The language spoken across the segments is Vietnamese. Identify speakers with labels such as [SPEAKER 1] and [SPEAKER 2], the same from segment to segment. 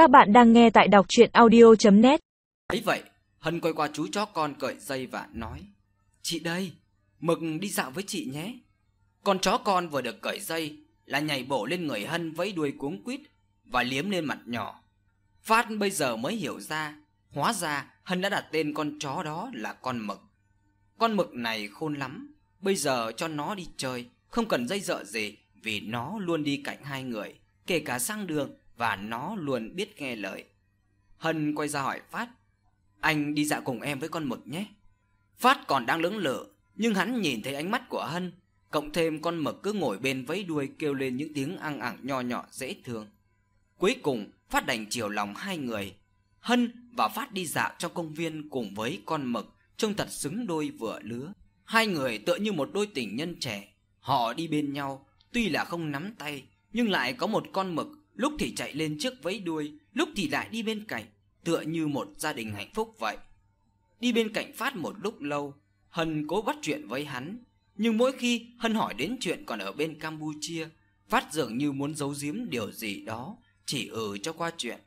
[SPEAKER 1] Các bạn đang nghe tại đọc chuyện audio.net
[SPEAKER 2] Ấy vậy, Hân quay qua chú chó con cởi dây và nói Chị đây, Mực đi dạo với chị nhé. Con chó con vừa được cởi dây là nhảy bổ lên người Hân với đuôi cuống quýt và liếm lên mặt nhỏ. Phát bây giờ mới hiểu ra Hóa ra Hân đã đặt tên con chó đó là con Mực. Con Mực này khôn lắm Bây giờ cho nó đi chơi Không cần dây dợ gì Vì nó luôn đi cạnh hai người Kể cả sang đường. Và nó luôn biết nghe lời. Hân quay ra hỏi Phát, Anh đi dạo cùng em với con Mực nhé. Phát còn đang lưỡng lự Nhưng hắn nhìn thấy ánh mắt của Hân, Cộng thêm con Mực cứ ngồi bên vẫy đuôi Kêu lên những tiếng ăn ẳng nho nhỏ dễ thương. Cuối cùng, Phát đành chiều lòng hai người. Hân và Phát đi dạo trong công viên cùng với con mực, Trông thật xứng đôi vừa lứa. Hai người tựa như một đôi tình nhân trẻ, Họ đi bên nhau, Tuy là không nắm tay, Nhưng lại có một con mực Lúc thì chạy lên trước vẫy đuôi, Lúc thì lại đi bên cạnh, Tựa như một gia đình hạnh phúc vậy Đi bên cạnh Phát một lúc lâu, Hân cố bắt chuyện với hắn Nhưng mỗi khi Hân hỏi đến chuyện còn ở bên Campuchia, Phát dường như muốn giấu giếm điều gì đó, Chỉ ừ cho qua chuyện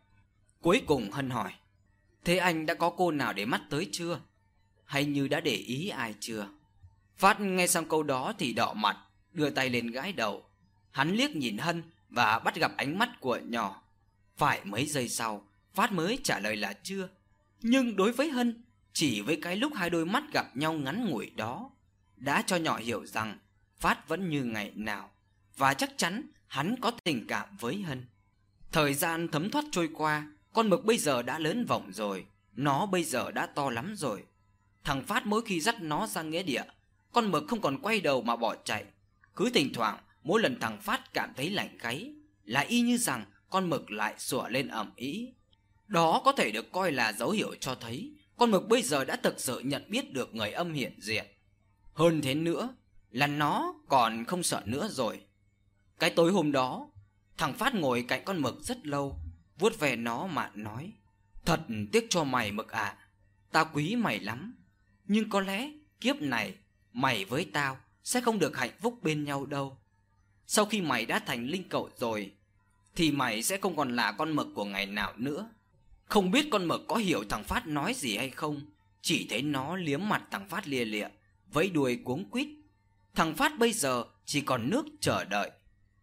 [SPEAKER 2] Cuối cùng Hân hỏi, Thế anh đã có cô nào để mắt tới chưa? Hay như đã để ý ai chưa? Phát nghe xong câu đó thì đỏ mặt, Đưa tay lên gãi đầu Hắn liếc nhìn Hân và bắt gặp ánh mắt của nhỏ. Phải mấy giây sau, Phát mới trả lời là chưa. Nhưng đối với Hân, Chỉ với cái lúc hai đôi mắt gặp nhau ngắn ngủi đó, Đã cho nhỏ hiểu rằng Phát vẫn như ngày nào, Và chắc chắn hắn có tình cảm với Hân. Thời gian thấm thoát trôi qua, Con mực bây giờ đã lớn vòng rồi, Nó bây giờ đã to lắm rồi. Thằng Phát mỗi khi dắt nó ra nghĩa địa, Con mực không còn quay đầu mà bỏ chạy. Cứ thỉnh thoảng Mỗi lần thằng Phát cảm thấy lạnh gáy, Là y như rằng con mực lại sủa lên ẩm ý Đó có thể được coi là dấu hiệu cho thấy Con mực bây giờ đã thực sự nhận biết được người âm hiện diện. Hơn thế nữa, Là nó còn không sợ nữa rồi. Cái tối hôm đó, Thằng Phát ngồi cạnh con mực rất lâu, vuốt về nó mà nói, Thật tiếc cho mày mực ạ à. Tao quý mày lắm. Nhưng có lẽ kiếp này Mày với tao sẽ không được hạnh phúc bên nhau đâu. Sau khi mày đã thành linh cậu rồi, Thì mày sẽ không còn là con mực của ngày nào nữa. Không biết con mực có hiểu thằng Phát nói gì hay không? Chỉ thấy nó liếm mặt thằng Phát lia lịa, vẫy đuôi cuống quýt. Thằng Phát bây giờ chỉ còn nước chờ đợi.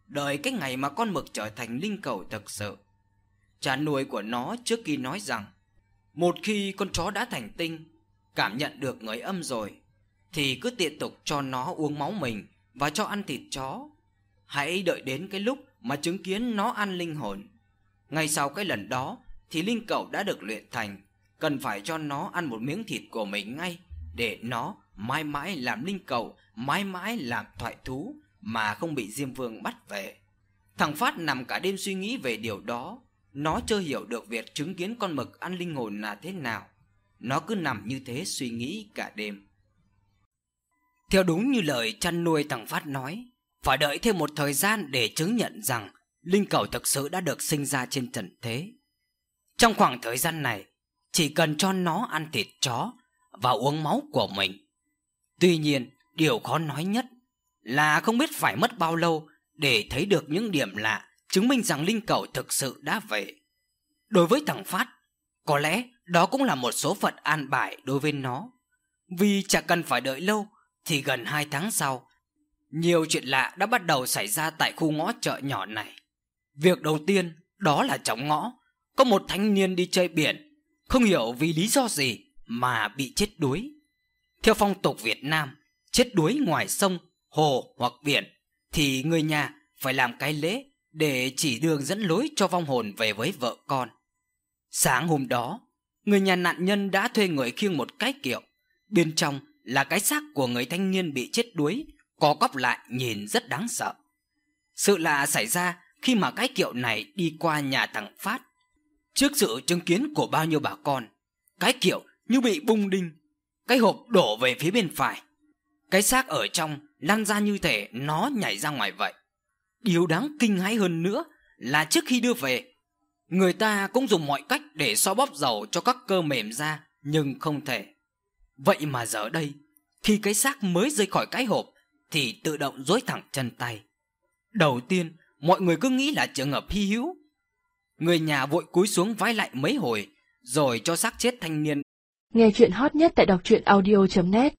[SPEAKER 2] Đợi cái ngày mà con mực trở thành linh cầu thực sự. Cha nuôi của nó trước khi nói rằng, Một khi con chó đã thành tinh, Cảm nhận được người âm rồi, Thì cứ tiện tục cho nó uống máu mình Và cho ăn thịt chó. Hãy đợi đến cái lúc mà chứng kiến nó ăn linh hồn Ngay sau cái lần đó Thì linh cầu đã được luyện thành Cần phải cho nó ăn một miếng thịt của mình ngay Để nó mãi mãi làm linh cầu Mãi mãi làm thoại thú Mà không bị Diêm Vương bắt về Thằng Phát nằm cả đêm suy nghĩ về điều đó nó chưa hiểu được việc chứng kiến con mực ăn linh hồn là thế nào. Nó cứ nằm như thế suy nghĩ cả đêm. Theo đúng như lời chăn nuôi thằng Phát nói, phải đợi thêm một thời gian để chứng nhận rằng linh cầu thực sự đã được sinh ra trên trần thế. Trong khoảng thời gian này, chỉ cần cho nó ăn thịt chó và uống máu của mình. Tuy nhiên, điều khó nói nhất là không biết phải mất bao lâu để thấy được những điểm lạ chứng minh rằng linh cầu thực sự đã về. Đối với thằng Phát, có lẽ đó cũng là một số phận an bài đối với nó. Vì chẳng cần phải đợi lâu thì gần hai tháng sau, nhiều chuyện lạ đã bắt đầu xảy ra tại khu ngõ chợ nhỏ này. Việc đầu tiên đó là trong ngõ, có một thanh niên đi chơi biển, không hiểu vì lý do gì mà bị chết đuối. Theo phong tục Việt Nam, chết đuối ngoài sông, hồ hoặc biển thì người nhà phải làm cái lễ để chỉ đường dẫn lối cho vong hồn về với vợ con. Sáng hôm đó, người nhà nạn nhân đã thuê người khiêng một cái kiệu. Bên trong là cái xác của người thanh niên bị chết đuối, có cóp lại nhìn rất đáng sợ. Sự lạ xảy ra khi mà cái kiệu này đi qua nhà thằng Phát. Trước sự chứng kiến của bao nhiêu bà con, cái kiệu như bị bung đinh, cái hộp đổ về phía bên phải. Cái xác ở trong lăn ra như thể nó nhảy ra ngoài vậy. Điều đáng kinh hãi hơn nữa là trước khi đưa về, người ta cũng dùng mọi cách để xoa bóp dầu cho các cơ mềm ra, nhưng không thể. Vậy mà giờ đây, khi cái xác mới rơi khỏi cái hộp thì tự động dối thẳng chân tay. Đầu tiên, mọi người cứ nghĩ là trường hợp hy hữu. Người nhà vội cúi xuống vái lại mấy hồi, rồi cho xác chết thanh niên.
[SPEAKER 3] Nghe chuyện hot nhất tại đọc truyện audio.net